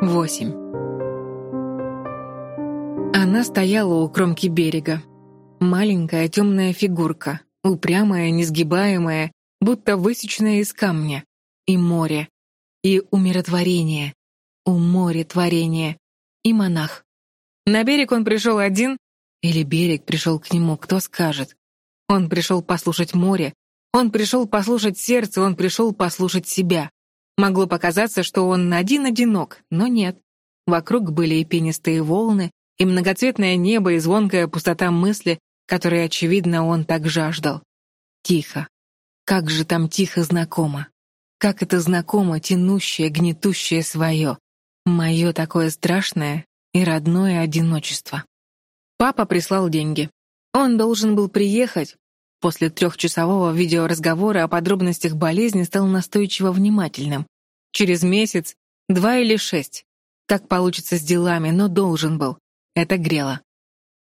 8. Она стояла у кромки берега. Маленькая темная фигурка, упрямая, несгибаемая, будто высеченная из камня. И море. И умиротворение. У моря творение. И монах. На берег он пришел один, или берег пришел к нему, кто скажет. Он пришел послушать море, он пришел послушать сердце, он пришел послушать себя. Могло показаться, что он один-одинок, но нет. Вокруг были и пенистые волны, и многоцветное небо, и звонкая пустота мысли, которой, очевидно, он так жаждал. Тихо. Как же там тихо знакомо. Как это знакомо, тянущее, гнетущее свое. Мое такое страшное и родное одиночество. Папа прислал деньги. Он должен был приехать. После трехчасового видеоразговора о подробностях болезни стал настойчиво внимательным. Через месяц, два или шесть. Как получится с делами, но должен был. Это грело.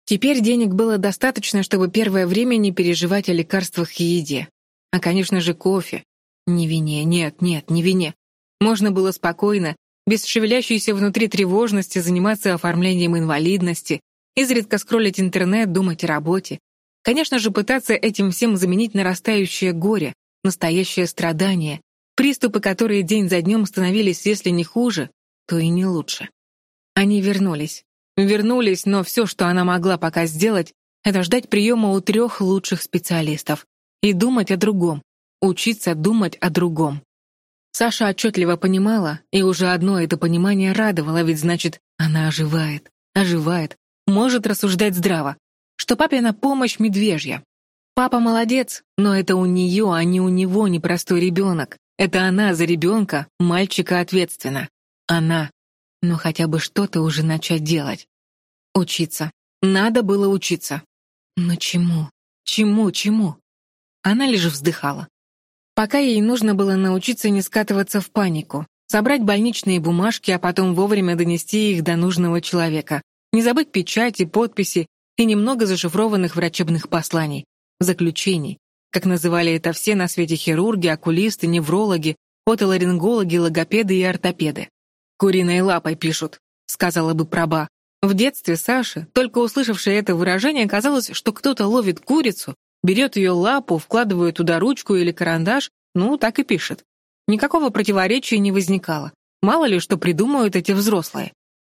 Теперь денег было достаточно, чтобы первое время не переживать о лекарствах и еде. А, конечно же, кофе. Не вине, нет, нет, не вине. Можно было спокойно, без шевелящейся внутри тревожности, заниматься оформлением инвалидности, изредка скроллить интернет, думать о работе. Конечно же, пытаться этим всем заменить нарастающее горе, настоящее страдание, приступы, которые день за днем становились, если не хуже, то и не лучше. Они вернулись. Вернулись, но все, что она могла пока сделать, это ждать приема у трех лучших специалистов и думать о другом, учиться думать о другом. Саша отчетливо понимала, и уже одно это понимание радовало, ведь значит, она оживает, оживает, может рассуждать здраво, что папина помощь медвежья. Папа молодец, но это у нее, а не у него непростой ребенок. Это она за ребенка, мальчика ответственна. Она. Но хотя бы что-то уже начать делать. Учиться. Надо было учиться. Но чему? Чему, чему? Она лишь вздыхала. Пока ей нужно было научиться не скатываться в панику, собрать больничные бумажки, а потом вовремя донести их до нужного человека, не забыть печати, подписи и немного зашифрованных врачебных посланий, заключений, как называли это все на свете хирурги, окулисты, неврологи, отоларингологи, логопеды и ортопеды. «Куриной лапой пишут», — сказала бы проба. В детстве Саше, только услышавшая это выражение, казалось, что кто-то ловит курицу берет ее лапу, вкладывает туда ручку или карандаш, ну, так и пишет. Никакого противоречия не возникало. Мало ли, что придумают эти взрослые.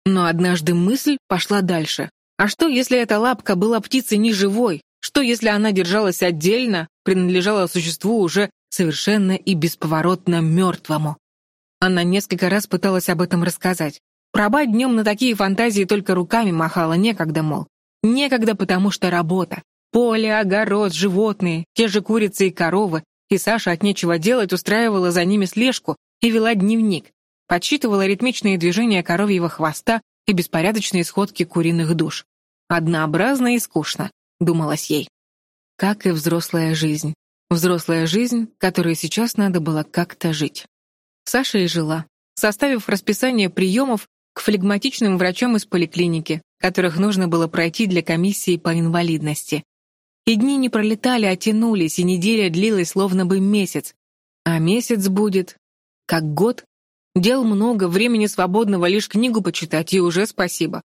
Но однажды мысль пошла дальше. А что, если эта лапка была птицей неживой? Что, если она держалась отдельно, принадлежала существу уже совершенно и бесповоротно мертвому? Она несколько раз пыталась об этом рассказать. Проба днем на такие фантазии только руками махала, некогда, мол. Некогда, потому что работа. Поле, огород, животные, те же курицы и коровы, и Саша от нечего делать устраивала за ними слежку и вела дневник, подсчитывала ритмичные движения коровьего хвоста и беспорядочные сходки куриных душ. Однообразно и скучно, думалось ей. Как и взрослая жизнь. Взрослая жизнь, которой сейчас надо было как-то жить. Саша и жила, составив расписание приемов к флегматичным врачам из поликлиники, которых нужно было пройти для комиссии по инвалидности. И дни не пролетали, а тянулись, и неделя длилась словно бы месяц. А месяц будет как год. Дел много, времени свободного, лишь книгу почитать, и уже спасибо.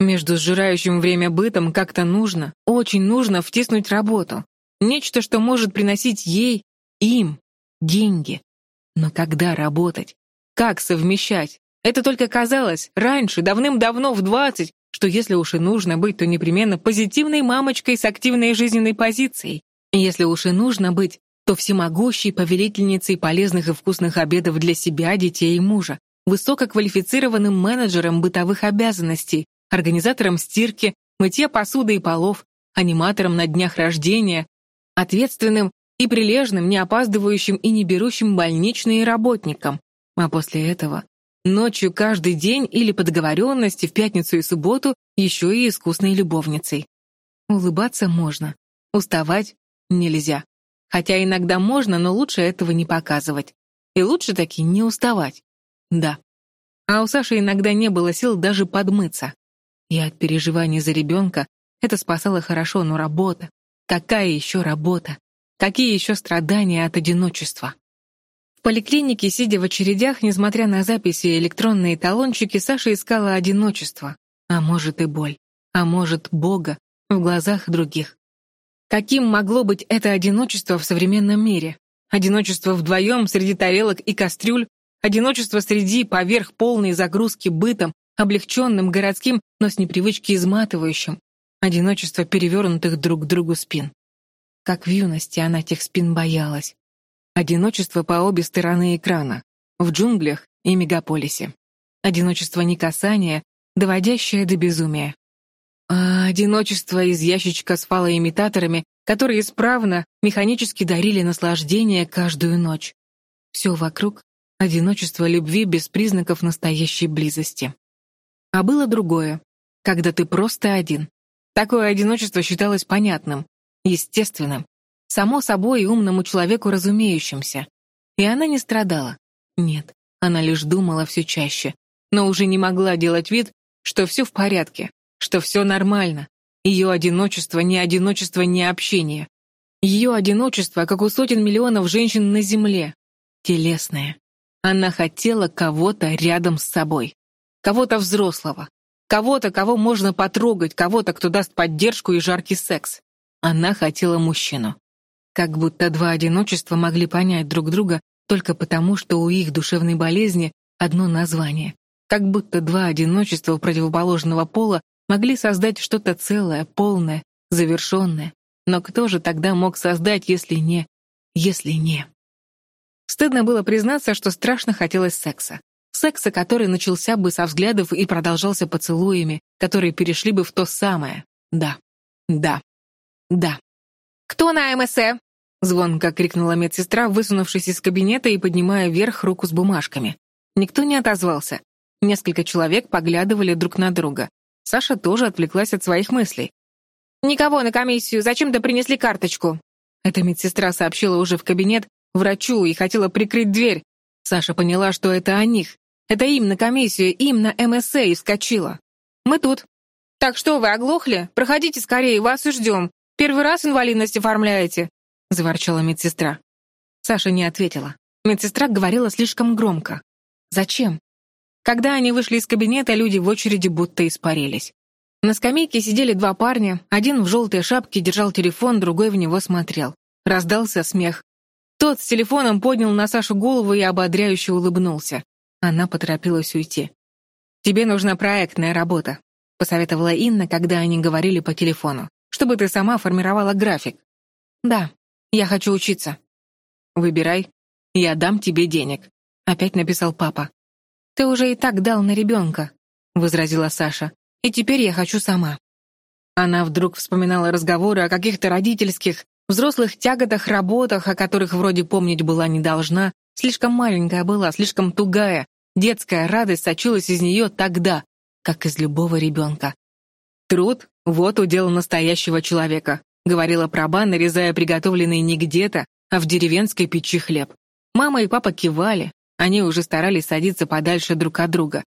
Между сжирающим время бытом как-то нужно, очень нужно втиснуть работу. Нечто, что может приносить ей, им, деньги. Но когда работать? Как совмещать? Это только казалось раньше, давным-давно, в двадцать, что если уж и нужно быть, то непременно позитивной мамочкой с активной жизненной позицией. Если уж и нужно быть, то всемогущей повелительницей полезных и вкусных обедов для себя, детей и мужа, высококвалифицированным менеджером бытовых обязанностей, организатором стирки, мытья посуды и полов, аниматором на днях рождения, ответственным и прилежным, не опаздывающим и не берущим больничные работникам. А после этого Ночью каждый день или по договоренности в пятницу и субботу еще и искусной любовницей. Улыбаться можно, уставать нельзя. Хотя иногда можно, но лучше этого не показывать. И лучше таки не уставать. Да. А у Саши иногда не было сил даже подмыться. И от переживаний за ребенка это спасало хорошо, но работа. Какая еще работа? Какие еще страдания от одиночества? В поликлинике, сидя в очередях, несмотря на записи и электронные талончики, Саша искала одиночество, а может и боль, а может Бога в глазах других. Каким могло быть это одиночество в современном мире? Одиночество вдвоем среди тарелок и кастрюль, одиночество среди поверх полной загрузки бытом, облегченным городским, но с непривычки изматывающим, одиночество перевернутых друг к другу спин. Как в юности она тех спин боялась. Одиночество по обе стороны экрана, в джунглях и мегаполисе. Одиночество не касания, доводящее до безумия. А одиночество из ящичка с фалоимитаторами, которые исправно, механически дарили наслаждение каждую ночь. Все вокруг — одиночество любви без признаков настоящей близости. А было другое, когда ты просто один. Такое одиночество считалось понятным, естественным, само собой и умному человеку разумеющимся. И она не страдала. Нет, она лишь думала все чаще, но уже не могла делать вид, что все в порядке, что все нормально. Ее одиночество не одиночество, не общение. Ее одиночество, как у сотен миллионов женщин на Земле. Телесное. Она хотела кого-то рядом с собой. Кого-то взрослого. Кого-то, кого можно потрогать, кого-то, кто даст поддержку и жаркий секс. Она хотела мужчину. Как будто два одиночества могли понять друг друга только потому, что у их душевной болезни одно название. Как будто два одиночества противоположного пола могли создать что-то целое, полное, завершенное. Но кто же тогда мог создать, если не... если не... Стыдно было признаться, что страшно хотелось секса. Секса, который начался бы со взглядов и продолжался поцелуями, которые перешли бы в то самое. Да, да, да. «Кто на МСЭ?» Звонко крикнула медсестра, высунувшись из кабинета и поднимая вверх руку с бумажками. Никто не отозвался. Несколько человек поглядывали друг на друга. Саша тоже отвлеклась от своих мыслей. «Никого на комиссию, зачем-то принесли карточку». Эта медсестра сообщила уже в кабинет врачу и хотела прикрыть дверь. Саша поняла, что это о них. Это им на комиссию, им на МСА и вскочила. «Мы тут». «Так что, вы оглохли? Проходите скорее, вас и ждем. Первый раз инвалидность оформляете. — заворчала медсестра. Саша не ответила. Медсестра говорила слишком громко. «Зачем?» Когда они вышли из кабинета, люди в очереди будто испарились. На скамейке сидели два парня, один в желтой шапке держал телефон, другой в него смотрел. Раздался смех. Тот с телефоном поднял на Сашу голову и ободряюще улыбнулся. Она поторопилась уйти. «Тебе нужна проектная работа», — посоветовала Инна, когда они говорили по телефону, «чтобы ты сама формировала график». «Да», я хочу учиться». «Выбирай. Я дам тебе денег», — опять написал папа. «Ты уже и так дал на ребенка», — возразила Саша. «И теперь я хочу сама». Она вдруг вспоминала разговоры о каких-то родительских, взрослых тяготах, работах, о которых вроде помнить была не должна. Слишком маленькая была, слишком тугая. Детская радость сочилась из нее тогда, как из любого ребенка. Труд — вот удел настоящего человека говорила праба, нарезая приготовленный не где-то, а в деревенской печи хлеб. Мама и папа кивали, они уже старались садиться подальше друг от друга.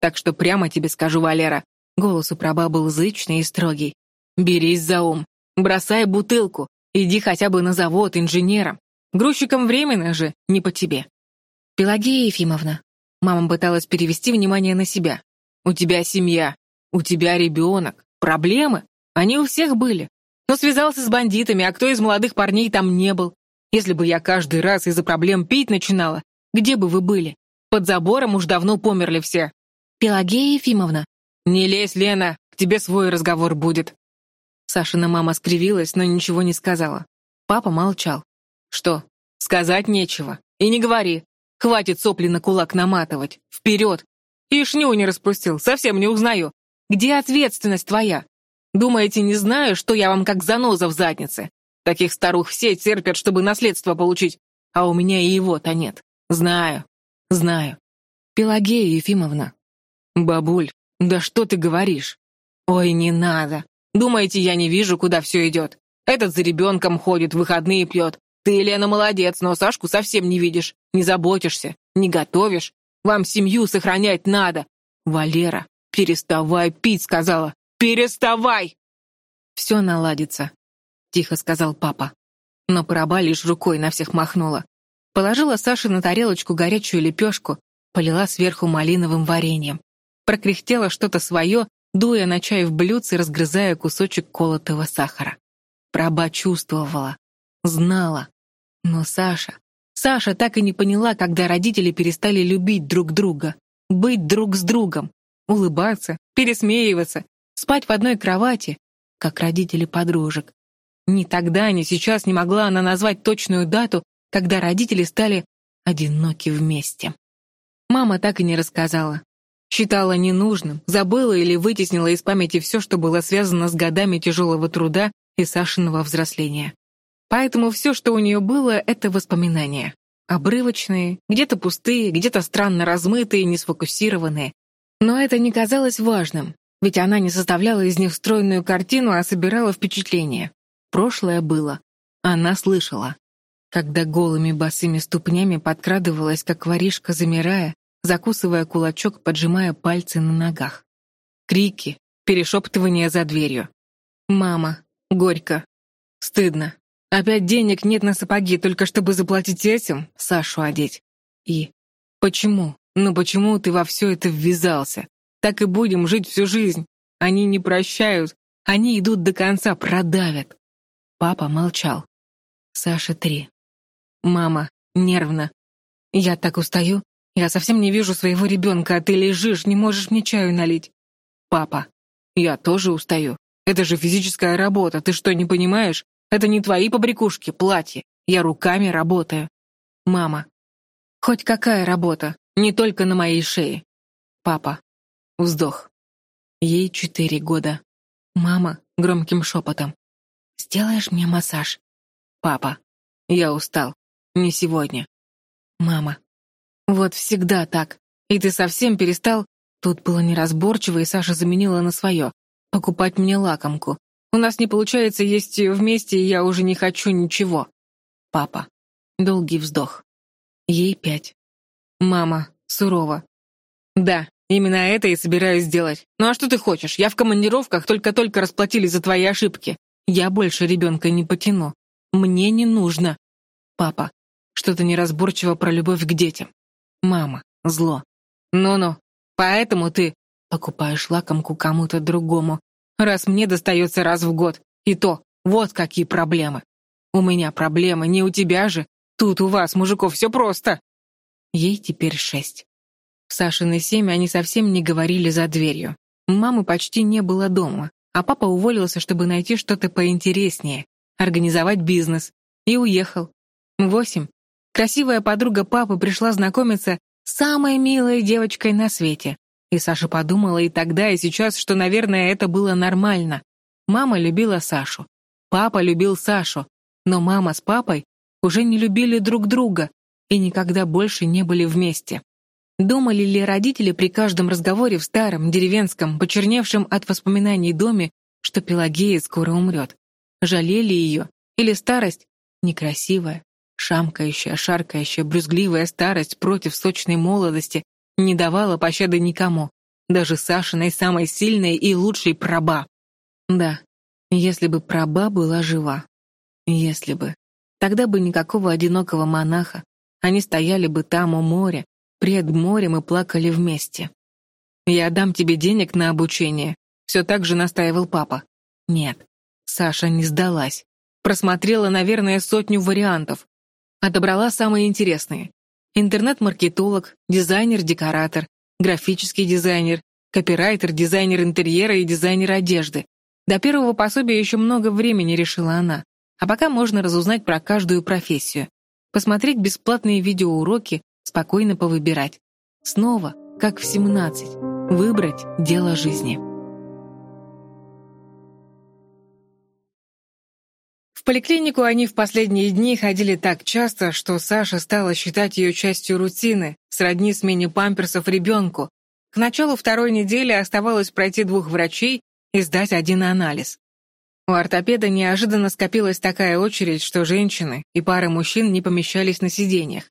Так что прямо тебе скажу, Валера, голос у праба был зычный и строгий. Берись за ум, бросай бутылку, иди хотя бы на завод инженером. Грузчиком временно же, не по тебе. Пелагея Ефимовна. Мама пыталась перевести внимание на себя. У тебя семья, у тебя ребенок. Проблемы? Они у всех были но связался с бандитами, а кто из молодых парней там не был? Если бы я каждый раз из-за проблем пить начинала, где бы вы были? Под забором уж давно померли все. Пелагея Ефимовна. Не лезь, Лена, к тебе свой разговор будет. Сашина мама скривилась, но ничего не сказала. Папа молчал. Что? Сказать нечего. И не говори. Хватит сопли на кулак наматывать. Вперед! И шню не распустил, совсем не узнаю. Где ответственность твоя? Думаете, не знаю, что я вам как заноза в заднице? Таких старух все терпят, чтобы наследство получить, а у меня и его-то нет. Знаю, знаю. Пелагея Ефимовна. Бабуль, да что ты говоришь? Ой, не надо. Думаете, я не вижу, куда все идет? Этот за ребенком ходит, выходные пьет. Ты, Елена, молодец, но Сашку совсем не видишь, не заботишься, не готовишь. Вам семью сохранять надо. Валера, переставай пить, сказала. «Переставай!» «Все наладится», — тихо сказал папа. Но пораба лишь рукой на всех махнула. Положила Саше на тарелочку горячую лепешку, полила сверху малиновым вареньем. Прокряхтела что-то свое, дуя на чай в блюдце, разгрызая кусочек колотого сахара. Проба чувствовала, знала. Но Саша... Саша так и не поняла, когда родители перестали любить друг друга, быть друг с другом, улыбаться, пересмеиваться, спать в одной кровати, как родители подружек. Ни тогда, ни сейчас не могла она назвать точную дату, когда родители стали одиноки вместе. Мама так и не рассказала. Считала ненужным, забыла или вытеснила из памяти все, что было связано с годами тяжелого труда и Сашиного взросления. Поэтому все, что у нее было, это воспоминания. Обрывочные, где-то пустые, где-то странно размытые, несфокусированные. Но это не казалось важным, ведь она не составляла из них стройную картину, а собирала впечатления. Прошлое было. Она слышала. Когда голыми босыми ступнями подкрадывалась, как воришка, замирая, закусывая кулачок, поджимая пальцы на ногах. Крики, перешептывания за дверью. «Мама, горько, стыдно. Опять денег нет на сапоги, только чтобы заплатить этим, Сашу одеть. И почему? Ну почему ты во все это ввязался? Так и будем жить всю жизнь. Они не прощают, они идут до конца, продавят». Папа молчал. Саша три. Мама, нервно. Я так устаю, я совсем не вижу своего ребенка, а ты лежишь, не можешь мне чаю налить. Папа, я тоже устаю. Это же физическая работа, ты что, не понимаешь? Это не твои побрякушки, платье. Я руками работаю. Мама, хоть какая работа, не только на моей шее. Папа, вздох. Ей четыре года. Мама, громким шепотом. Сделаешь мне массаж? Папа, я устал. Не сегодня. Мама, вот всегда так. И ты совсем перестал... Тут было неразборчиво, и Саша заменила на свое. Покупать мне лакомку. У нас не получается есть вместе, и я уже не хочу ничего. Папа. Долгий вздох. Ей пять. Мама. Сурово. Да, именно это и собираюсь сделать. Ну а что ты хочешь? Я в командировках только-только расплатили за твои ошибки. Я больше ребенка не потяну. Мне не нужно. Папа. Что-то неразборчиво про любовь к детям. Мама, зло. Ну-ну, поэтому ты покупаешь лакомку кому-то другому, раз мне достается раз в год. И то, вот какие проблемы. У меня проблемы, не у тебя же. Тут у вас, мужиков, все просто. Ей теперь шесть. В Сашиной семье они совсем не говорили за дверью. Мамы почти не было дома, а папа уволился, чтобы найти что-то поинтереснее, организовать бизнес, и уехал. Восемь. Красивая подруга папы пришла знакомиться с самой милой девочкой на свете. И Саша подумала и тогда, и сейчас, что, наверное, это было нормально. Мама любила Сашу. Папа любил Сашу. Но мама с папой уже не любили друг друга и никогда больше не были вместе. Думали ли родители при каждом разговоре в старом, деревенском, почерневшем от воспоминаний доме, что Пелагея скоро умрет? Жалели ее? Или старость некрасивая, Шамкающая, шаркающая, брюзгливая старость против сочной молодости не давала пощады никому, даже Сашиной самой сильной и лучшей проба. Да, если бы проба была жива. Если бы. Тогда бы никакого одинокого монаха. Они стояли бы там у моря, пред морем и плакали вместе. «Я дам тебе денег на обучение», — все так же настаивал папа. Нет, Саша не сдалась. Просмотрела, наверное, сотню вариантов, Отобрала самые интересные. Интернет-маркетолог, дизайнер-декоратор, графический дизайнер, копирайтер, дизайнер интерьера и дизайнер одежды. До первого пособия еще много времени, решила она. А пока можно разузнать про каждую профессию. Посмотреть бесплатные видеоуроки, спокойно повыбирать. Снова, как в 17, выбрать дело жизни. Поликлинику они в последние дни ходили так часто, что Саша стала считать ее частью рутины, сродни смене памперсов ребенку. К началу второй недели оставалось пройти двух врачей и сдать один анализ. У ортопеда неожиданно скопилась такая очередь, что женщины и пары мужчин не помещались на сиденьях.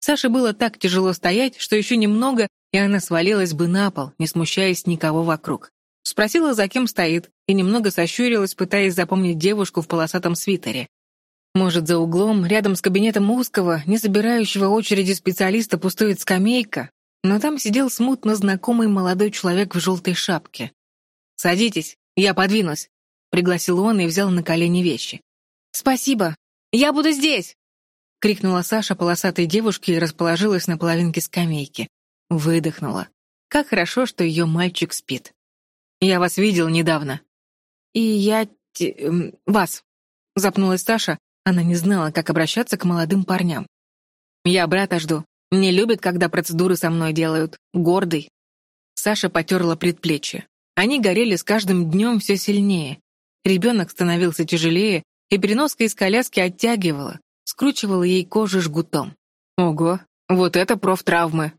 Саше было так тяжело стоять, что еще немного, и она свалилась бы на пол, не смущаясь никого вокруг. Спросила, за кем стоит, и немного сощурилась, пытаясь запомнить девушку в полосатом свитере. Может, за углом, рядом с кабинетом узкого, не собирающего очереди специалиста, пустует скамейка, но там сидел смутно знакомый молодой человек в желтой шапке. «Садитесь, я подвинусь», — пригласил он и взял на колени вещи. «Спасибо, я буду здесь!» — крикнула Саша полосатой девушке и расположилась на половинке скамейки. Выдохнула. Как хорошо, что ее мальчик спит. «Я вас видел недавно». «И я... Те, эм, вас», — запнулась Саша. Она не знала, как обращаться к молодым парням. «Я брата жду. Не любит, когда процедуры со мной делают. Гордый». Саша потерла предплечье. Они горели с каждым днем все сильнее. Ребенок становился тяжелее, и переноска из коляски оттягивала, скручивала ей кожу жгутом. «Ого, вот это профтравмы!»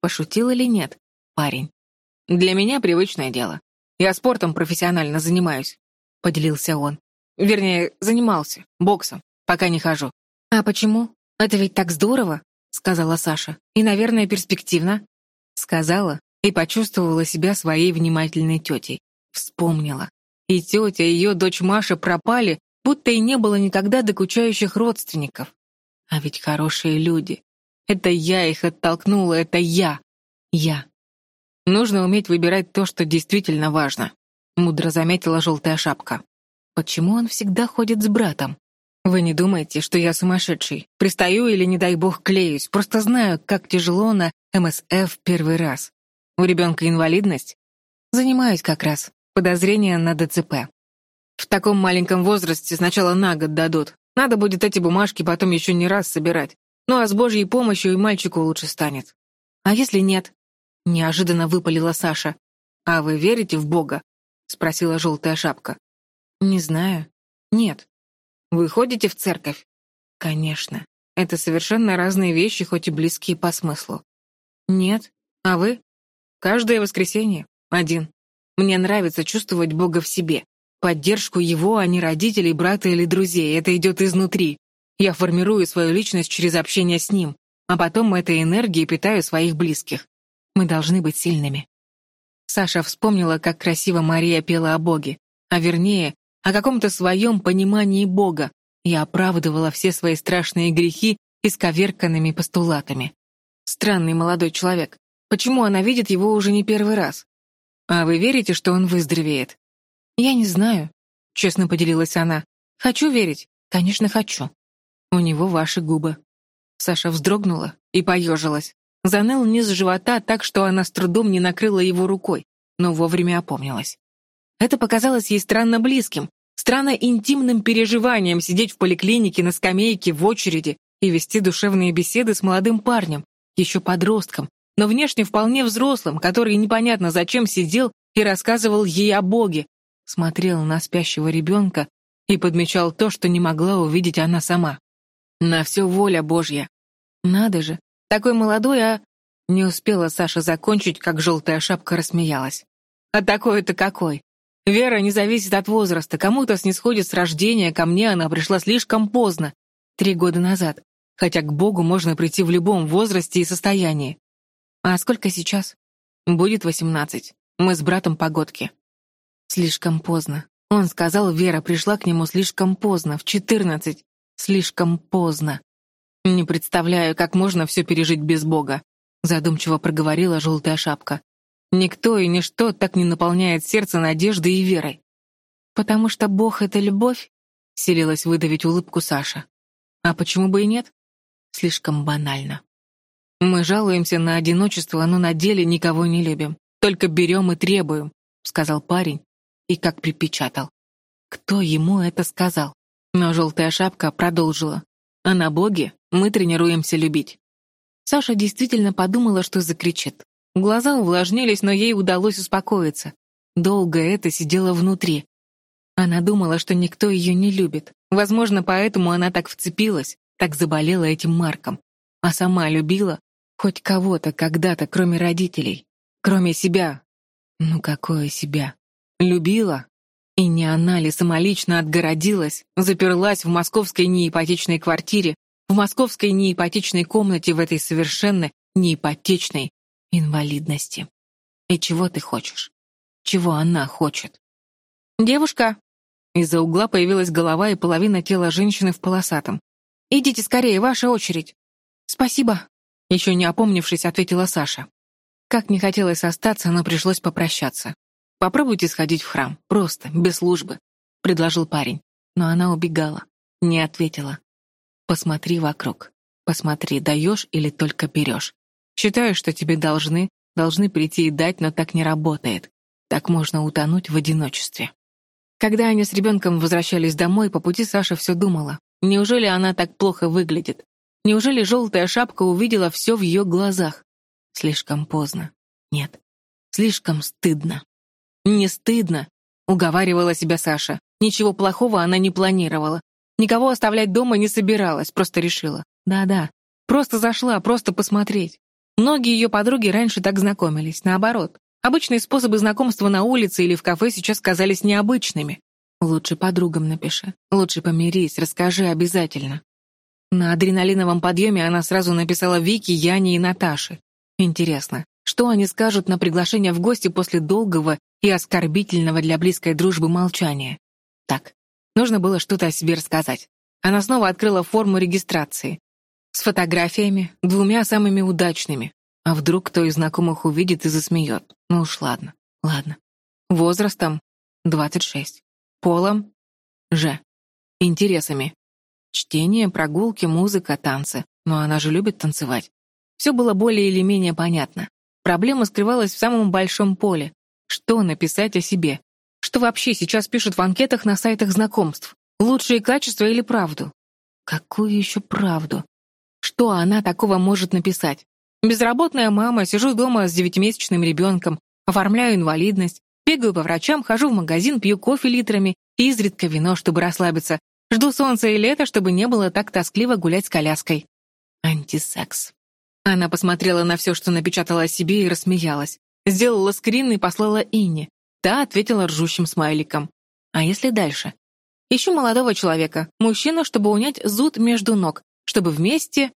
Пошутил или нет, парень? «Для меня привычное дело. Я спортом профессионально занимаюсь», — поделился он. Вернее, занимался, боксом, пока не хожу. «А почему? Это ведь так здорово», — сказала Саша. «И, наверное, перспективно». Сказала и почувствовала себя своей внимательной тетей. Вспомнила. И тетя, и ее дочь Маша пропали, будто и не было никогда докучающих родственников. А ведь хорошие люди. Это я их оттолкнула, это я. Я. Нужно уметь выбирать то, что действительно важно, мудро заметила желтая шапка. Почему он всегда ходит с братом? Вы не думаете, что я сумасшедший? Пристаю или, не дай бог, клеюсь. Просто знаю, как тяжело на МСФ первый раз. У ребенка инвалидность? Занимаюсь как раз. Подозрение на ДЦП. В таком маленьком возрасте сначала на год дадут. Надо будет эти бумажки потом еще не раз собирать. Ну а с Божьей помощью и мальчику лучше станет. А если нет? Неожиданно выпалила Саша. А вы верите в Бога? Спросила желтая шапка. Не знаю. Нет. Вы ходите в церковь? Конечно. Это совершенно разные вещи, хоть и близкие по смыслу. Нет. А вы? Каждое воскресенье. Один. Мне нравится чувствовать Бога в себе. Поддержку Его, а не родителей, брата или друзей. Это идет изнутри. Я формирую свою личность через общение с Ним, а потом этой энергией питаю своих близких. Мы должны быть сильными. Саша вспомнила, как красиво Мария пела о Боге, а вернее, о каком-то своем понимании Бога и оправдывала все свои страшные грехи исковерканными постулатами. Странный молодой человек. Почему она видит его уже не первый раз? А вы верите, что он выздоровеет? Я не знаю, честно поделилась она. Хочу верить, конечно, хочу. У него ваши губы. Саша вздрогнула и поежилась. Заныл низ живота так, что она с трудом не накрыла его рукой, но вовремя опомнилась. Это показалось ей странно близким, странно интимным переживанием сидеть в поликлинике на скамейке в очереди и вести душевные беседы с молодым парнем, еще подростком, но внешне вполне взрослым, который непонятно зачем сидел и рассказывал ей о Боге, смотрел на спящего ребенка и подмечал то, что не могла увидеть она сама. На все воля Божья. Надо же, такой молодой, а... Не успела Саша закончить, как желтая шапка рассмеялась. А такой-то какой? Вера не зависит от возраста. Кому-то снисходит с рождения, ко мне она пришла слишком поздно, три года назад, хотя к Богу можно прийти в любом возрасте и состоянии. А сколько сейчас? Будет восемнадцать. Мы с братом погодки. Слишком поздно. Он сказал, Вера пришла к нему слишком поздно, в четырнадцать. Слишком поздно. Не представляю, как можно все пережить без Бога, задумчиво проговорила желтая шапка. Никто и ничто так не наполняет сердце надеждой и верой. Потому что Бог — это любовь, селилась выдавить улыбку Саша. А почему бы и нет? Слишком банально. Мы жалуемся на одиночество, но на деле никого не любим. Только берем и требуем», — сказал парень и как припечатал. Кто ему это сказал? Но желтая шапка продолжила. А на Боге мы тренируемся любить. Саша действительно подумала, что закричит. Глаза увлажнились, но ей удалось успокоиться. Долго это сидело внутри. Она думала, что никто ее не любит. Возможно, поэтому она так вцепилась, так заболела этим Марком. А сама любила, Хоть кого-то когда-то, кроме родителей. Кроме себя. Ну какое себя? Любила? И не она ли самолично отгородилась, заперлась в московской неипотечной квартире, в московской неипотечной комнате в этой совершенно неипотечной инвалидности. И чего ты хочешь? Чего она хочет? «Девушка!» Из-за угла появилась голова и половина тела женщины в полосатом. «Идите скорее, ваша очередь!» «Спасибо!» Еще не опомнившись, ответила Саша. Как не хотелось остаться, но пришлось попрощаться. «Попробуйте сходить в храм, просто, без службы», — предложил парень. Но она убегала, не ответила. «Посмотри вокруг. Посмотри, даешь или только берешь. Считаешь, что тебе должны, должны прийти и дать, но так не работает. Так можно утонуть в одиночестве». Когда они с ребенком возвращались домой, по пути Саша все думала. Неужели она так плохо выглядит? Неужели желтая шапка увидела все в ее глазах? Слишком поздно. Нет, слишком стыдно. «Не стыдно», — уговаривала себя Саша. Ничего плохого она не планировала. Никого оставлять дома не собиралась, просто решила. Да-да, просто зашла, просто посмотреть. Многие ее подруги раньше так знакомились, наоборот. Обычные способы знакомства на улице или в кафе сейчас казались необычными. Лучше подругам напиши. Лучше помирись, расскажи обязательно. На адреналиновом подъеме она сразу написала Вике, Яне и Наташе. Интересно, что они скажут на приглашение в гости после долгого и оскорбительного для близкой дружбы молчания? Так, нужно было что-то о себе рассказать. Она снова открыла форму регистрации. С фотографиями, двумя самыми удачными. А вдруг кто из знакомых увидит и засмеет? Ну уж ладно, ладно. Возрастом — 26. Полом — Ж. Интересами Чтение, прогулки, музыка, танцы. Но она же любит танцевать. Все было более или менее понятно. Проблема скрывалась в самом большом поле. Что написать о себе? Что вообще сейчас пишут в анкетах на сайтах знакомств? Лучшие качества или правду? Какую еще правду? Что она такого может написать? Безработная мама, сижу дома с девятимесячным ребенком, оформляю инвалидность, бегаю по врачам, хожу в магазин, пью кофе литрами и изредка вино, чтобы расслабиться, Жду солнца и лета, чтобы не было так тоскливо гулять с коляской. Антисекс. Она посмотрела на все, что напечатала о себе, и рассмеялась. Сделала скрин и послала Инне. Та ответила ржущим смайликом. А если дальше? Ищу молодого человека, мужчину, чтобы унять зуд между ног, чтобы вместе...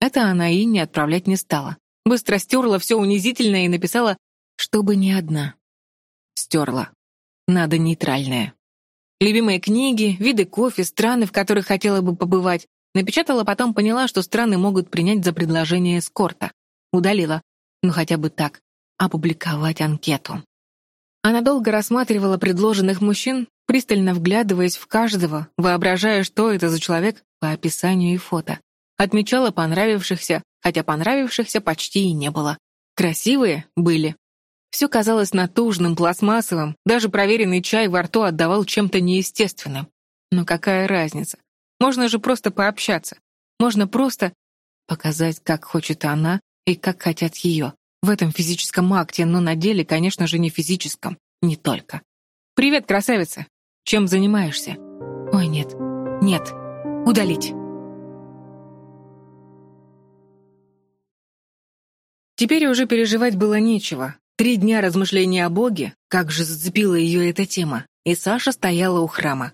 Это она Инне отправлять не стала. Быстро стерла все унизительное и написала «чтобы не одна». Стерла. Надо нейтральное. Любимые книги, виды кофе, страны, в которых хотела бы побывать. Напечатала, потом поняла, что страны могут принять за предложение эскорта. Удалила. Ну хотя бы так. Опубликовать анкету. Она долго рассматривала предложенных мужчин, пристально вглядываясь в каждого, воображая, что это за человек по описанию и фото. Отмечала понравившихся, хотя понравившихся почти и не было. Красивые были, все казалось натужным, пластмассовым, даже проверенный чай во рту отдавал чем-то неестественным. Но какая разница? Можно же просто пообщаться. Можно просто показать, как хочет она и как хотят ее. В этом физическом акте, но на деле, конечно же, не физическом. Не только. «Привет, красавица! Чем занимаешься?» «Ой, нет, нет, удалить!» Теперь уже переживать было нечего. Три дня размышления о Боге, как же зацепила ее эта тема, и Саша стояла у храма.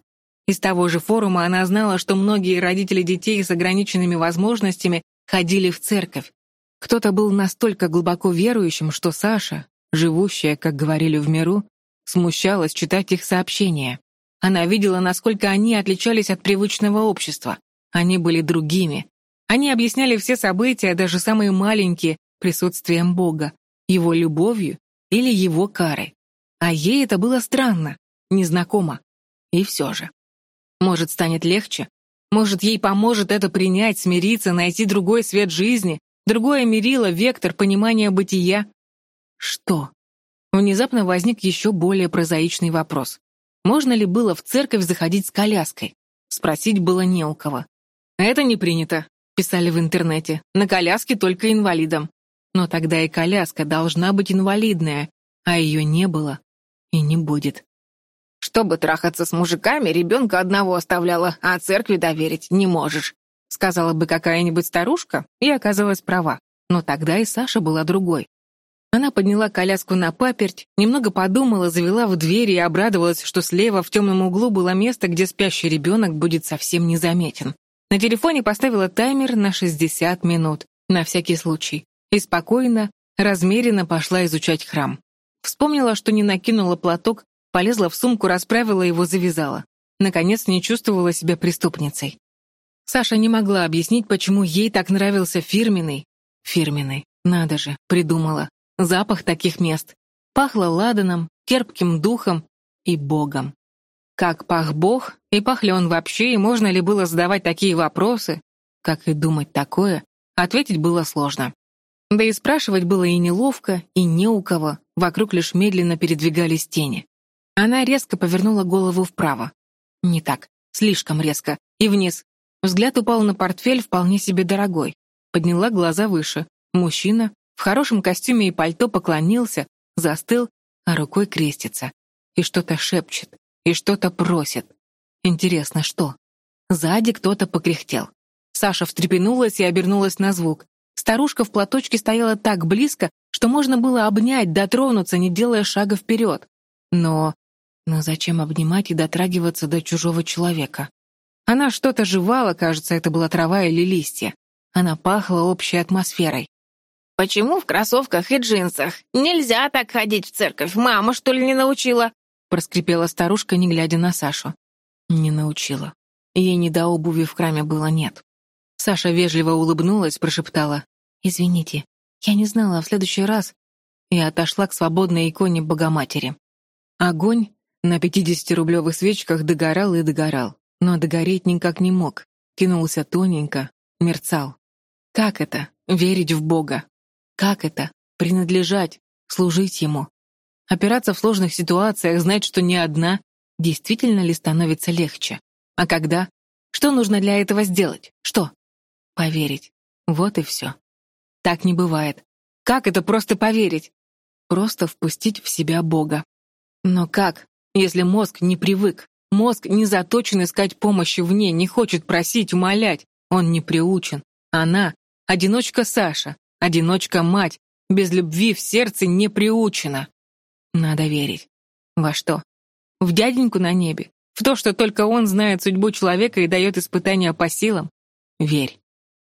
Из того же форума она знала, что многие родители детей с ограниченными возможностями ходили в церковь. Кто-то был настолько глубоко верующим, что Саша, живущая, как говорили в миру, смущалась читать их сообщения. Она видела, насколько они отличались от привычного общества. Они были другими. Они объясняли все события, даже самые маленькие, присутствием Бога его любовью или его карой. А ей это было странно, незнакомо. И все же. Может, станет легче? Может, ей поможет это принять, смириться, найти другой свет жизни, другое мерило, вектор понимания бытия? Что? Внезапно возник еще более прозаичный вопрос. Можно ли было в церковь заходить с коляской? Спросить было не у кого. «Это не принято», — писали в интернете. «На коляске только инвалидам». Но тогда и коляска должна быть инвалидная, а ее не было и не будет. «Чтобы трахаться с мужиками, ребенка одного оставляла, а церкви доверить не можешь», сказала бы какая-нибудь старушка, и оказалась права. Но тогда и Саша была другой. Она подняла коляску на паперть, немного подумала, завела в дверь и обрадовалась, что слева в темном углу было место, где спящий ребенок будет совсем незаметен. На телефоне поставила таймер на 60 минут, на всякий случай и спокойно, размеренно пошла изучать храм. Вспомнила, что не накинула платок Полезла в сумку, расправила его, завязала. Наконец не чувствовала себя преступницей. Саша не могла объяснить, почему ей так нравился фирменный. Фирменный, надо же, придумала. Запах таких мест. Пахло ладаном, терпким духом и богом. Как пах бог, и пах ли он вообще, и можно ли было задавать такие вопросы? Как и думать такое, ответить было сложно. Да и спрашивать было и неловко, и не у кого, вокруг лишь медленно передвигались тени. Она резко повернула голову вправо. Не так, слишком резко, и вниз. Взгляд упал на портфель, вполне себе дорогой. Подняла глаза выше. Мужчина в хорошем костюме и пальто поклонился, застыл, а рукой крестится. И что-то шепчет, и что-то просит. Интересно, что? Сзади кто-то покряхтел. Саша встрепенулась и обернулась на звук. Старушка в платочке стояла так близко, что можно было обнять, дотронуться, не делая шага вперед. Но... Но зачем обнимать и дотрагиваться до чужого человека? Она что-то жевала, кажется, это была трава или листья. Она пахла общей атмосферой. «Почему в кроссовках и джинсах? Нельзя так ходить в церковь, мама, что ли, не научила?» проскрипела старушка, не глядя на Сашу. Не научила. Ей не до обуви в храме было нет. Саша вежливо улыбнулась, прошептала. «Извините, я не знала, а в следующий раз...» И отошла к свободной иконе Богоматери. Огонь на пятидесятирублевых свечках догорал и догорал, но догореть никак не мог. Кинулся тоненько, мерцал. Как это — верить в Бога? Как это — принадлежать, служить Ему? Опираться в сложных ситуациях, знать, что не одна, действительно ли становится легче? А когда? Что нужно для этого сделать? Что? Поверить. Вот и все. Так не бывает. Как это просто поверить? Просто впустить в себя Бога. Но как, если мозг не привык? Мозг не заточен искать помощи вне, не хочет просить, умолять. Он не приучен. Она — одиночка Саша, одиночка мать, без любви в сердце не приучена. Надо верить. Во что? В дяденьку на небе? В то, что только он знает судьбу человека и дает испытания по силам? Верь.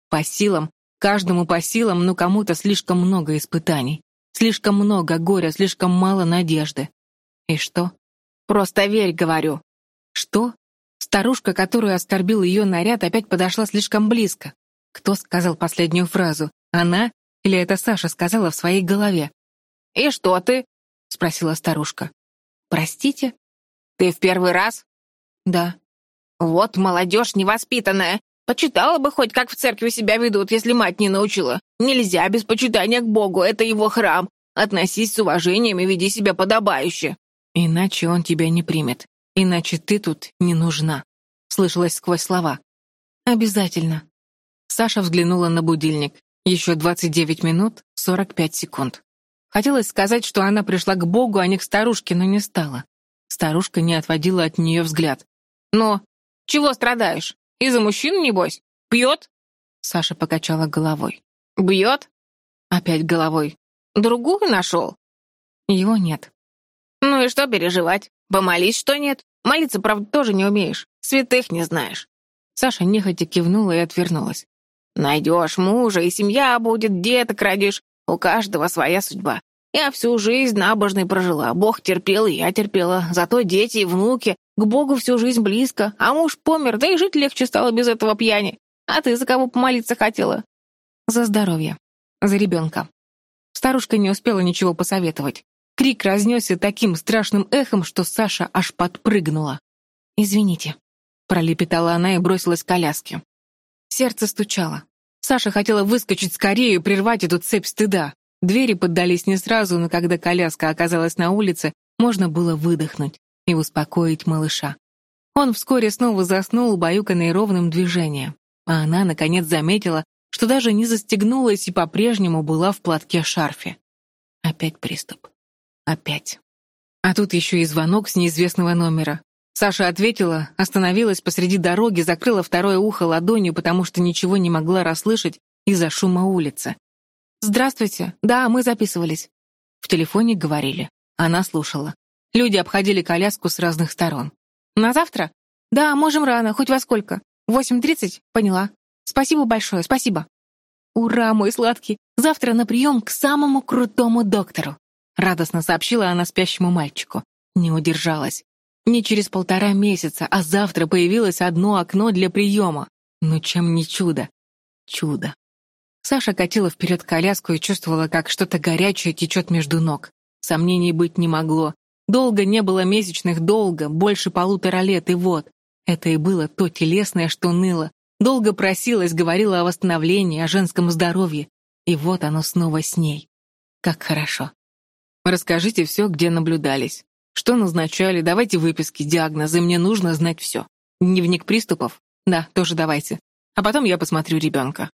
По силам, каждому по силам, но кому-то слишком много испытаний. Слишком много горя, слишком мало надежды. И что? Просто верь, говорю. Что? Старушка, которую оскорбил ее наряд, опять подошла слишком близко. Кто сказал последнюю фразу? Она? Или это Саша сказала в своей голове? «И что ты?» — спросила старушка. «Простите?» «Ты в первый раз?» «Да». «Вот молодежь невоспитанная. Почитала бы хоть, как в церкви себя ведут, если мать не научила. Нельзя без почитания к Богу, это его храм. Относись с уважением и веди себя подобающе». «Иначе он тебя не примет. Иначе ты тут не нужна», — слышалось сквозь слова. «Обязательно». Саша взглянула на будильник. Еще 29 минут 45 секунд. Хотелось сказать, что она пришла к Богу, а не к старушке, но не стала. Старушка не отводила от нее взгляд. «Но чего страдаешь? Из-за мужчин, небось? Пьет?» Саша покачала головой. «Бьет?» Опять головой. «Другую нашел?» Его нет. «Ну и что переживать? Помолись, что нет. Молиться, правда, тоже не умеешь. Святых не знаешь». Саша нехотя кивнула и отвернулась. «Найдешь мужа, и семья будет, деток родишь. У каждого своя судьба. Я всю жизнь набожной прожила. Бог терпел, и я терпела. Зато дети и внуки. К Богу всю жизнь близко. А муж помер, да и жить легче стало без этого пьяни. А ты за кого помолиться хотела? За здоровье. За ребенка. Старушка не успела ничего посоветовать. Крик разнесся таким страшным эхом, что Саша аж подпрыгнула. «Извините», — пролепетала она и бросилась к коляске. Сердце стучало. Саша хотела выскочить скорее и прервать эту цепь стыда. Двери поддались не сразу, но когда коляска оказалась на улице, можно было выдохнуть и успокоить малыша. Он вскоре снова заснул, баюканный ровным движением. А она, наконец, заметила, что даже не застегнулась и по-прежнему была в платке-шарфе. Опять приступ. Опять. А тут еще и звонок с неизвестного номера. Саша ответила, остановилась посреди дороги, закрыла второе ухо ладонью, потому что ничего не могла расслышать из-за шума улицы. «Здравствуйте. Да, мы записывались». В телефоне говорили. Она слушала. Люди обходили коляску с разных сторон. «На завтра?» «Да, можем рано, хоть во сколько?» «Восемь тридцать?» «Поняла. Спасибо большое, спасибо». «Ура, мой сладкий! Завтра на прием к самому крутому доктору!» Радостно сообщила она спящему мальчику. Не удержалась. Не через полтора месяца, а завтра появилось одно окно для приема. Ну чем не чудо? Чудо. Саша катила вперед коляску и чувствовала, как что-то горячее течет между ног. Сомнений быть не могло. Долго не было месячных, долго, больше полутора лет, и вот. Это и было то телесное, что ныло. Долго просилась, говорила о восстановлении, о женском здоровье. И вот оно снова с ней. Как хорошо. Расскажите все, где наблюдались. Что назначали, давайте выписки, диагнозы, мне нужно знать все. Дневник приступов? Да, тоже давайте. А потом я посмотрю ребенка.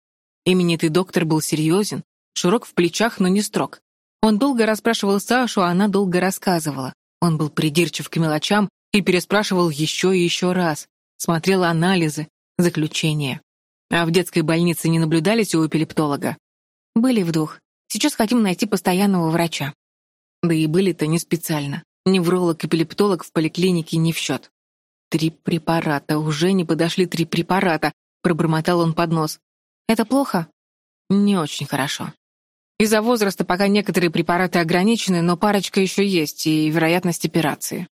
Именитый доктор был серьезен, широк в плечах, но не строг. Он долго расспрашивал Сашу, а она долго рассказывала. Он был придирчив к мелочам и переспрашивал еще и еще раз. Смотрел анализы, заключения. А в детской больнице не наблюдались у эпилептолога? Были в двух. Сейчас хотим найти постоянного врача. Да и были-то не специально. Невролог-эпилептолог в поликлинике не в счет. «Три препарата, уже не подошли три препарата», — пробормотал он под нос. «Это плохо?» «Не очень хорошо. Из-за возраста пока некоторые препараты ограничены, но парочка еще есть, и вероятность операции».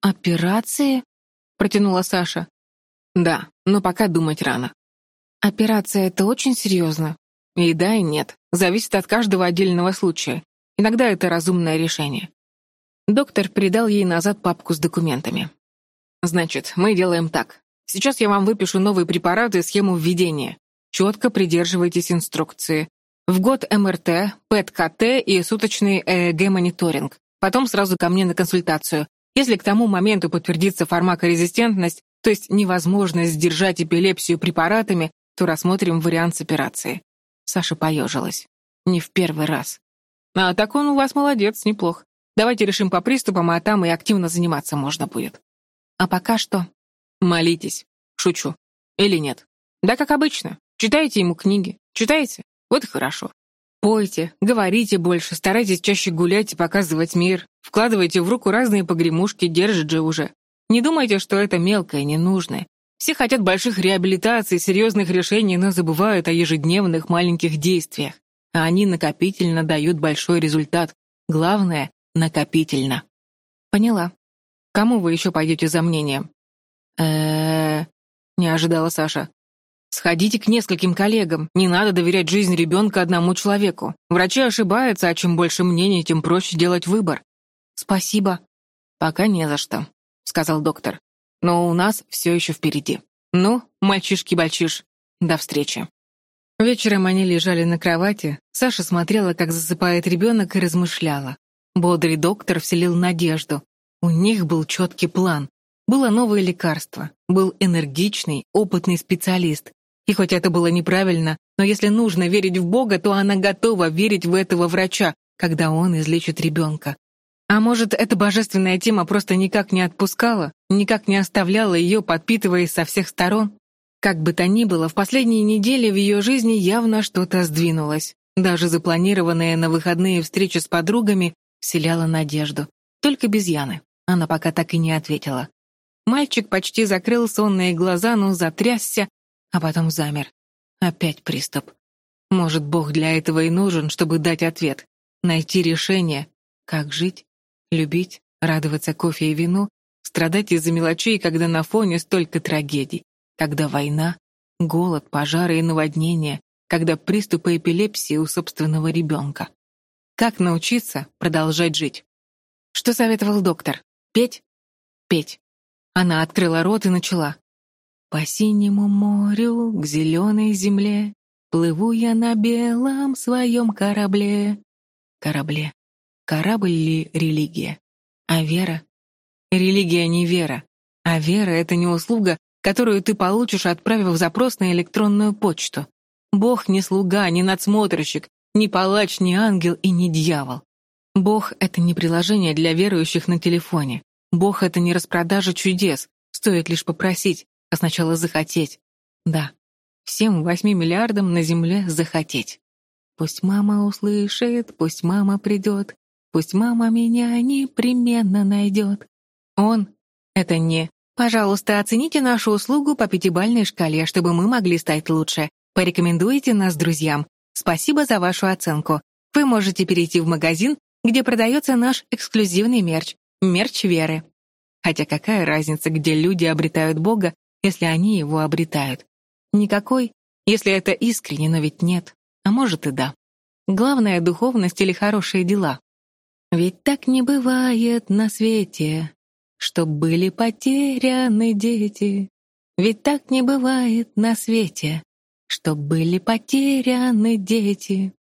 «Операции?» — протянула Саша. «Да, но пока думать рано». «Операция — это очень серьезно?» «И да, и нет. Зависит от каждого отдельного случая. Иногда это разумное решение». Доктор передал ей назад папку с документами. «Значит, мы делаем так. Сейчас я вам выпишу новые препараты и схему введения. Четко придерживайтесь инструкции. В год МРТ, ПЭТ-КТ и суточный ЭЭГ-мониторинг. Потом сразу ко мне на консультацию. Если к тому моменту подтвердится фармакорезистентность, то есть невозможность сдержать эпилепсию препаратами, то рассмотрим вариант с операцией. Саша поежилась. Не в первый раз. А так он у вас молодец, неплох. Давайте решим по приступам, а там и активно заниматься можно будет. А пока что? Молитесь. Шучу. Или нет? Да, как обычно. Читайте ему книги. Читаете? Вот и хорошо. Пойте, говорите больше, старайтесь чаще гулять и показывать мир. Вкладывайте в руку разные погремушки, держит же уже. Не думайте, что это мелкое, ненужное. Все хотят больших реабилитаций, серьезных решений, но забывают о ежедневных маленьких действиях. А они накопительно дают большой результат. Главное накопительно. Поняла. Кому вы еще пойдете за мнением? э не ожидала Саша. Сходите к нескольким коллегам. Не надо доверять жизнь ребенка одному человеку. Врачи ошибаются, а чем больше мнений, тем проще делать выбор. Спасибо. Пока не за что, сказал доктор. Но у нас все еще впереди. Ну, мальчишки-бальчиш, до встречи. Вечером они лежали на кровати. Саша смотрела, как засыпает ребенок, и размышляла. Бодрый доктор вселил надежду. У них был четкий план. Было новое лекарство. Был энергичный, опытный специалист. И хоть это было неправильно, но если нужно верить в Бога, то она готова верить в этого врача, когда он излечит ребенка. А может, эта божественная тема просто никак не отпускала, никак не оставляла ее, подпитываясь со всех сторон? Как бы то ни было, в последние недели в ее жизни явно что-то сдвинулось. Даже запланированная на выходные встреча с подругами вселяла надежду. Только без Яны. Она пока так и не ответила. Мальчик почти закрыл сонные глаза, но затрясся, а потом замер. Опять приступ. Может, Бог для этого и нужен, чтобы дать ответ, найти решение, как жить, любить, радоваться кофе и вину, страдать из-за мелочей, когда на фоне столько трагедий, когда война, голод, пожары и наводнения, когда приступы эпилепсии у собственного ребенка. Как научиться продолжать жить? Что советовал доктор? Петь? Петь. Она открыла рот и начала. «По синему морю, к зеленой земле, Плыву я на белом своем корабле». Корабле. Корабль ли религия? А вера? Религия не вера. А вера — это не услуга, которую ты получишь, отправив запрос на электронную почту. Бог не слуга, не надсмотрщик, ни палач, ни ангел и ни дьявол. Бог — это не приложение для верующих на телефоне. Бог — это не распродажа чудес, стоит лишь попросить, а сначала захотеть. Да, всем восьми миллиардам на земле захотеть. Пусть мама услышит, пусть мама придет, пусть мама меня непременно найдет. Он — это не «Пожалуйста, оцените нашу услугу по пятибалльной шкале, чтобы мы могли стать лучше. Порекомендуйте нас друзьям. Спасибо за вашу оценку. Вы можете перейти в магазин, где продается наш эксклюзивный мерч. Мерч веры. Хотя какая разница, где люди обретают Бога, если они его обретают? Никакой, если это искренне, но ведь нет. А может и да. Главное — духовность или хорошие дела. Ведь так не бывает на свете, Чтоб были потеряны дети. Ведь так не бывает на свете, Чтоб были потеряны дети.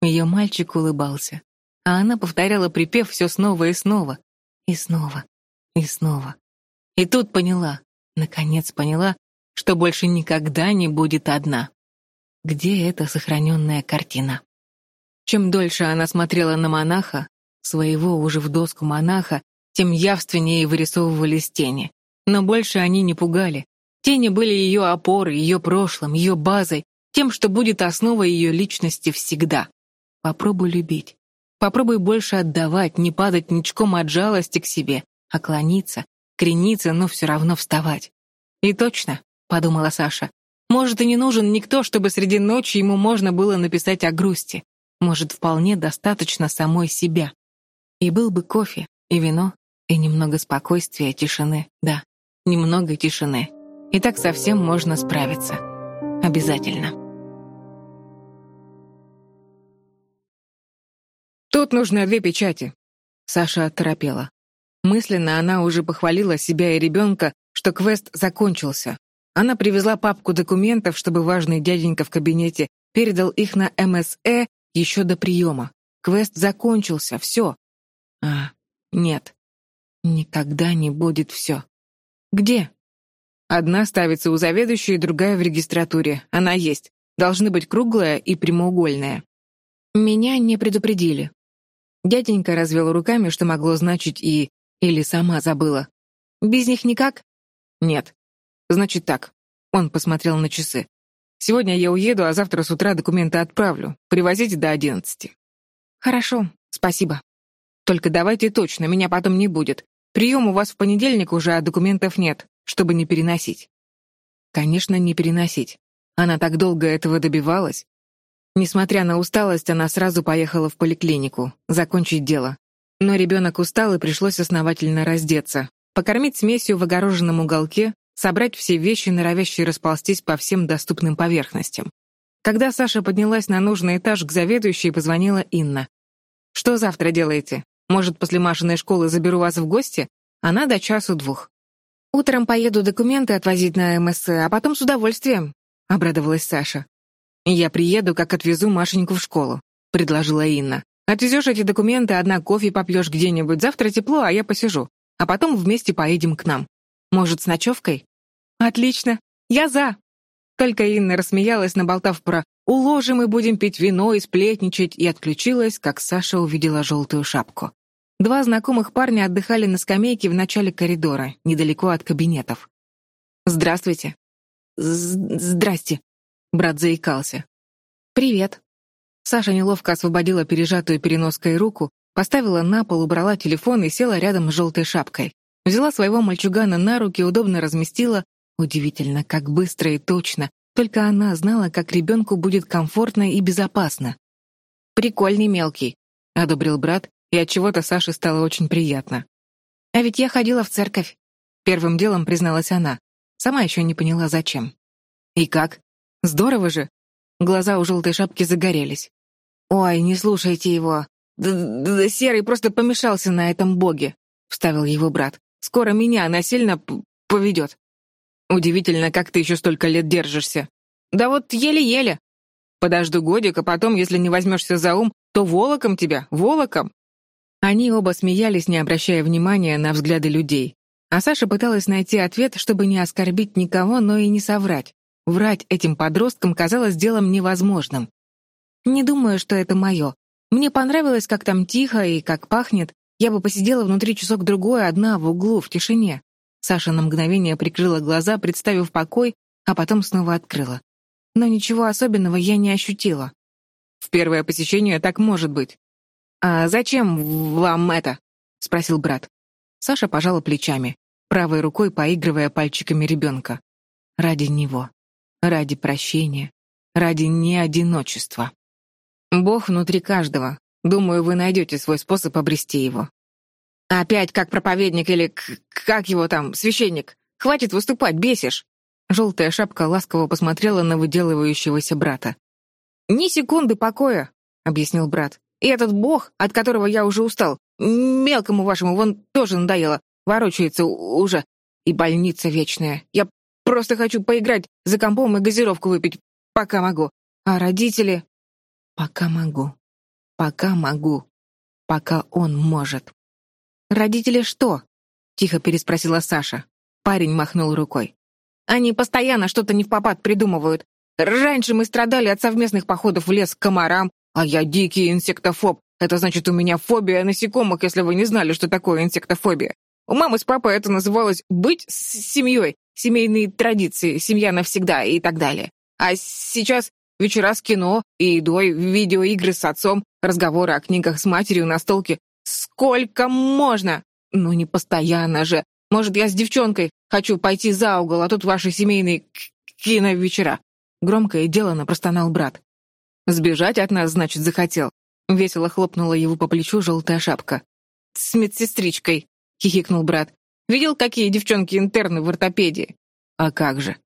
Ее мальчик улыбался, а она повторяла припев все снова и снова, и снова, и снова. И тут поняла, наконец поняла, что больше никогда не будет одна. Где эта сохраненная картина? Чем дольше она смотрела на монаха, своего уже в доску монаха, тем явственнее вырисовывались тени. Но больше они не пугали. Тени были ее опорой, ее прошлым, ее базой, тем, что будет основой ее личности всегда. Попробуй любить. Попробуй больше отдавать, не падать ничком от жалости к себе, а клониться, крениться, но все равно вставать. И точно, — подумала Саша, — может, и не нужен никто, чтобы среди ночи ему можно было написать о грусти. Может, вполне достаточно самой себя. И был бы кофе, и вино, и немного спокойствия, тишины, да, немного тишины. И так совсем можно справиться. Обязательно. Тут нужно две печати. Саша оторопела. Мысленно она уже похвалила себя и ребенка, что квест закончился. Она привезла папку документов, чтобы важный дяденька в кабинете передал их на МСЭ еще до приема. Квест закончился, все. А, нет. Никогда не будет все. Где? Одна ставится у заведующей, другая в регистратуре. Она есть. Должны быть круглая и прямоугольная. Меня не предупредили. Дяденька развел руками, что могло значить и «или сама забыла». «Без них никак?» «Нет». «Значит так». Он посмотрел на часы. «Сегодня я уеду, а завтра с утра документы отправлю. Привозите до одиннадцати». «Хорошо, спасибо. Только давайте точно, меня потом не будет. Прием у вас в понедельник уже, а документов нет, чтобы не переносить». Конечно, не переносить. Она так долго этого добивалась. Несмотря на усталость, она сразу поехала в поликлинику, закончить дело. Но ребенок устал, и пришлось основательно раздеться, покормить смесью в огороженном уголке, собрать все вещи, норовящие расползтись по всем доступным поверхностям. Когда Саша поднялась на нужный этаж к заведующей, позвонила Инна. «Что завтра делаете? Может, после Машиной школы заберу вас в гости? Она до часу-двух». «Утром поеду документы отвозить на МС, а потом с удовольствием», — обрадовалась Саша. «Я приеду, как отвезу Машеньку в школу», — предложила Инна. «Отвезешь эти документы, одна кофе попьешь где-нибудь, завтра тепло, а я посижу. А потом вместе поедем к нам. Может, с ночевкой?» «Отлично! Я за!» Только Инна рассмеялась, наболтав про «уложим и будем пить вино и сплетничать», и отключилась, как Саша увидела желтую шапку. Два знакомых парня отдыхали на скамейке в начале коридора, недалеко от кабинетов. «Здравствуйте». «Здрасте», Брат заикался. «Привет». Саша неловко освободила пережатую переноской руку, поставила на пол, убрала телефон и села рядом с желтой шапкой. Взяла своего мальчугана на руки, удобно разместила. Удивительно, как быстро и точно. Только она знала, как ребенку будет комфортно и безопасно. «Прикольный мелкий», — одобрил брат, и от чего то Саше стало очень приятно. «А ведь я ходила в церковь», — первым делом призналась она. Сама еще не поняла, зачем. «И как?» Здорово же. Глаза у желтой шапки загорелись. «Ой, не слушайте его. Д -д -д Серый просто помешался на этом боге», — вставил его брат. «Скоро меня насильно поведет». «Удивительно, как ты еще столько лет держишься». «Да вот еле-еле. Подожду годик, а потом, если не возьмешься за ум, то волоком тебя, волоком». Они оба смеялись, не обращая внимания на взгляды людей. А Саша пыталась найти ответ, чтобы не оскорбить никого, но и не соврать. Врать этим подросткам казалось делом невозможным. Не думаю, что это мое. Мне понравилось, как там тихо и как пахнет. Я бы посидела внутри часок-другой одна в углу, в тишине. Саша на мгновение прикрыла глаза, представив покой, а потом снова открыла. Но ничего особенного я не ощутила. В первое посещение так может быть. «А зачем вам это?» — спросил брат. Саша пожала плечами, правой рукой поигрывая пальчиками ребенка. Ради него ради прощения, ради неодиночества. Бог внутри каждого. Думаю, вы найдете свой способ обрести его. Опять как проповедник или как его там, священник. Хватит выступать, бесишь. Желтая шапка ласково посмотрела на выделывающегося брата. «Ни секунды покоя», — объяснил брат. «И этот бог, от которого я уже устал, мелкому вашему вон тоже надоело, ворочается уже. И больница вечная. Я просто хочу поиграть за компом и газировку выпить, пока могу. А родители...» «Пока могу. Пока могу. Пока он может». «Родители что?» — тихо переспросила Саша. Парень махнул рукой. «Они постоянно что-то не в попад придумывают. Раньше мы страдали от совместных походов в лес к комарам, а я дикий инсектофоб. Это значит, у меня фобия насекомых, если вы не знали, что такое инсектофобия. У мамы с папой это называлось «быть с семьей», семейные традиции, семья навсегда и так далее. А сейчас вечера с кино и едой, видеоигры с отцом, разговоры о книгах с матерью на столке. Сколько можно? Ну, не постоянно же. Может, я с девчонкой хочу пойти за угол, а тут ваши семейные киновечера. Громко и делано простонал брат. Сбежать от нас, значит, захотел. Весело хлопнула его по плечу желтая шапка. «С медсестричкой», — хихикнул брат. «Видел, какие девчонки-интерны в ортопедии?» «А как же?»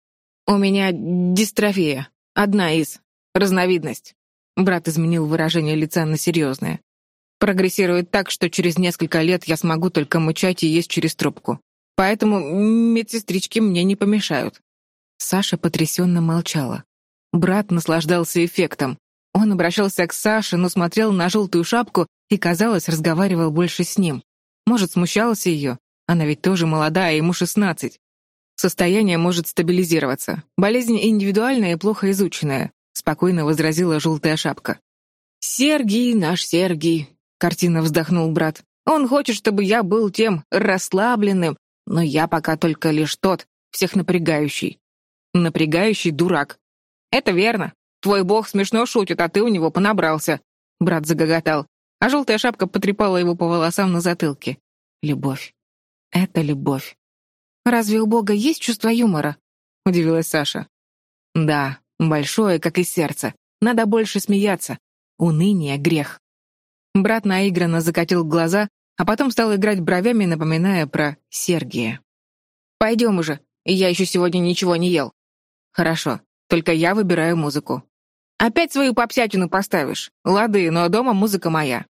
«У меня дистрофия. Одна из. Разновидность». Брат изменил выражение лица на серьезное. «Прогрессирует так, что через несколько лет я смогу только мычать и есть через трубку. Поэтому медсестрички мне не помешают». Саша потрясенно молчала. Брат наслаждался эффектом. Он обращался к Саше, но смотрел на желтую шапку и, казалось, разговаривал больше с ним. Может, смущался ее? Она ведь тоже молодая, ему шестнадцать. Состояние может стабилизироваться. Болезнь индивидуальная и плохо изученная, спокойно возразила желтая шапка. «Сергий, наш Сергий», — картина вздохнул брат. «Он хочет, чтобы я был тем расслабленным, но я пока только лишь тот, всех напрягающий». «Напрягающий дурак». «Это верно. Твой бог смешно шутит, а ты у него понабрался», — брат загоготал, а желтая шапка потрепала его по волосам на затылке. «Любовь. Это любовь». «Разве у бога есть чувство юмора?» — удивилась Саша. «Да, большое, как и сердце. Надо больше смеяться. Уныние — грех». Брат наигранно закатил глаза, а потом стал играть бровями, напоминая про Сергия. «Пойдем уже, я еще сегодня ничего не ел». «Хорошо, только я выбираю музыку». Опять свою попсятину поставишь. Лады, но дома музыка моя.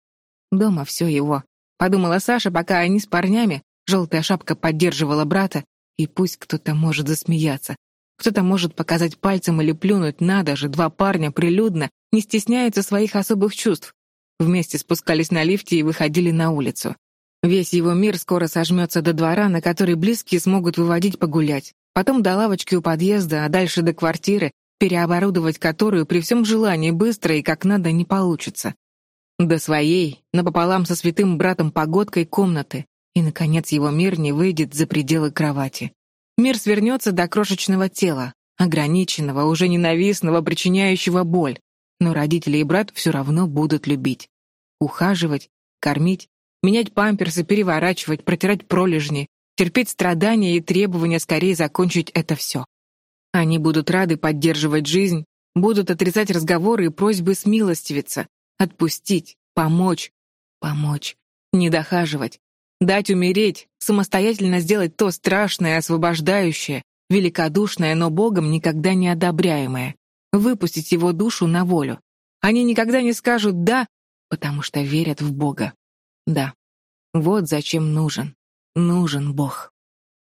Дома все его. Подумала Саша, пока они с парнями, желтая шапка поддерживала брата, и пусть кто-то может засмеяться. Кто-то может показать пальцем или плюнуть, надо же, два парня прилюдно, не стесняются своих особых чувств. Вместе спускались на лифте и выходили на улицу. Весь его мир скоро сожмется до двора, на который близкие смогут выводить погулять. Потом до лавочки у подъезда, а дальше до квартиры, переоборудовать которую при всем желании быстро и как надо не получится. До своей, напополам со святым братом погодкой комнаты, и, наконец, его мир не выйдет за пределы кровати. Мир свернется до крошечного тела, ограниченного, уже ненавистного, причиняющего боль, но родители и брат все равно будут любить. Ухаживать, кормить, менять памперсы, переворачивать, протирать пролежни, терпеть страдания и требования скорее закончить это все. Они будут рады поддерживать жизнь, будут отрицать разговоры и просьбы смилостивиться, отпустить, помочь, помочь, не дохаживать, дать умереть, самостоятельно сделать то страшное, освобождающее, великодушное, но Богом никогда не одобряемое, выпустить его душу на волю. Они никогда не скажут «да», потому что верят в Бога. Да, вот зачем нужен, нужен Бог.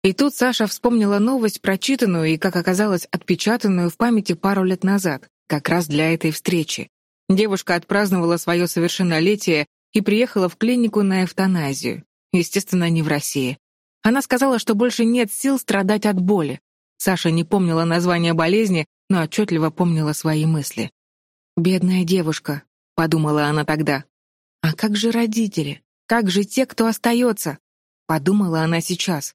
И тут Саша вспомнила новость, прочитанную и, как оказалось, отпечатанную в памяти пару лет назад, как раз для этой встречи. Девушка отпраздновала свое совершеннолетие и приехала в клинику на эвтаназию. Естественно, не в России. Она сказала, что больше нет сил страдать от боли. Саша не помнила название болезни, но отчетливо помнила свои мысли. «Бедная девушка», — подумала она тогда. «А как же родители? Как же те, кто остается?» — подумала она сейчас.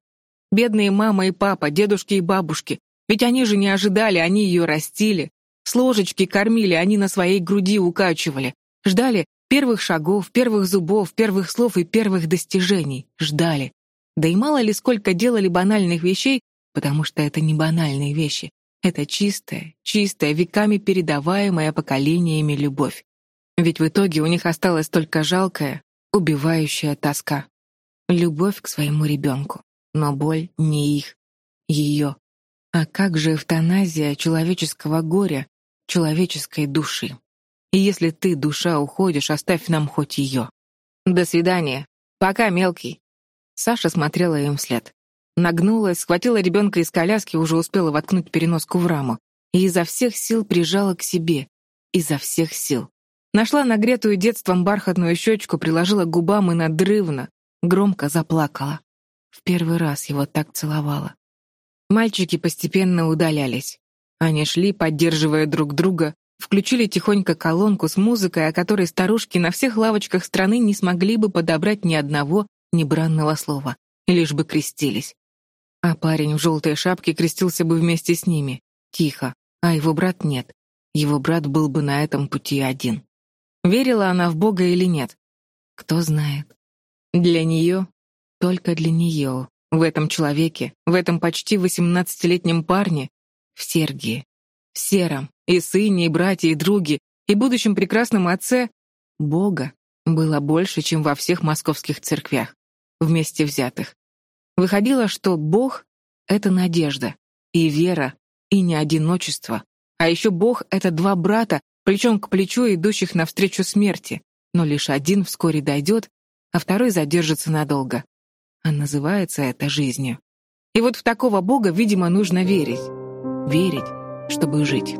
Бедные мама и папа, дедушки и бабушки. Ведь они же не ожидали, они ее растили. С ложечки кормили, они на своей груди укачивали. Ждали первых шагов, первых зубов, первых слов и первых достижений. Ждали. Да и мало ли сколько делали банальных вещей, потому что это не банальные вещи. Это чистая, чистая, веками передаваемая поколениями любовь. Ведь в итоге у них осталась только жалкая, убивающая тоска. любовь к своему ребенку. Но боль не их, ее. А как же эвтаназия человеческого горя, человеческой души? И если ты, душа, уходишь, оставь нам хоть ее. До свидания. Пока, мелкий. Саша смотрела им вслед. Нагнулась, схватила ребенка из коляски, уже успела воткнуть переноску в раму, и изо всех сил прижала к себе. Изо всех сил. Нашла нагретую детством бархатную щечку, приложила к губам и надрывно, громко заплакала. В первый раз его так целовала. Мальчики постепенно удалялись. Они шли, поддерживая друг друга, включили тихонько колонку с музыкой, о которой старушки на всех лавочках страны не смогли бы подобрать ни одного небранного слова, лишь бы крестились. А парень в желтой шапке крестился бы вместе с ними, тихо, а его брат нет. Его брат был бы на этом пути один. Верила она в Бога или нет? Кто знает. Для нее, только для нее, в этом человеке, в этом почти восемнадцатилетнем парне, в Сергии, в Сером, и сыне, и братья, и друге, и будущем прекрасном отце, Бога было больше, чем во всех московских церквях, вместе взятых. Выходило, что Бог — это надежда, и вера, и не одиночество. А еще Бог — это два брата, плечом к плечу идущих навстречу смерти, но лишь один вскоре дойдет, а второй задержится надолго. А называется это жизнью. И вот в такого Бога, видимо, нужно верить. Верить, чтобы жить.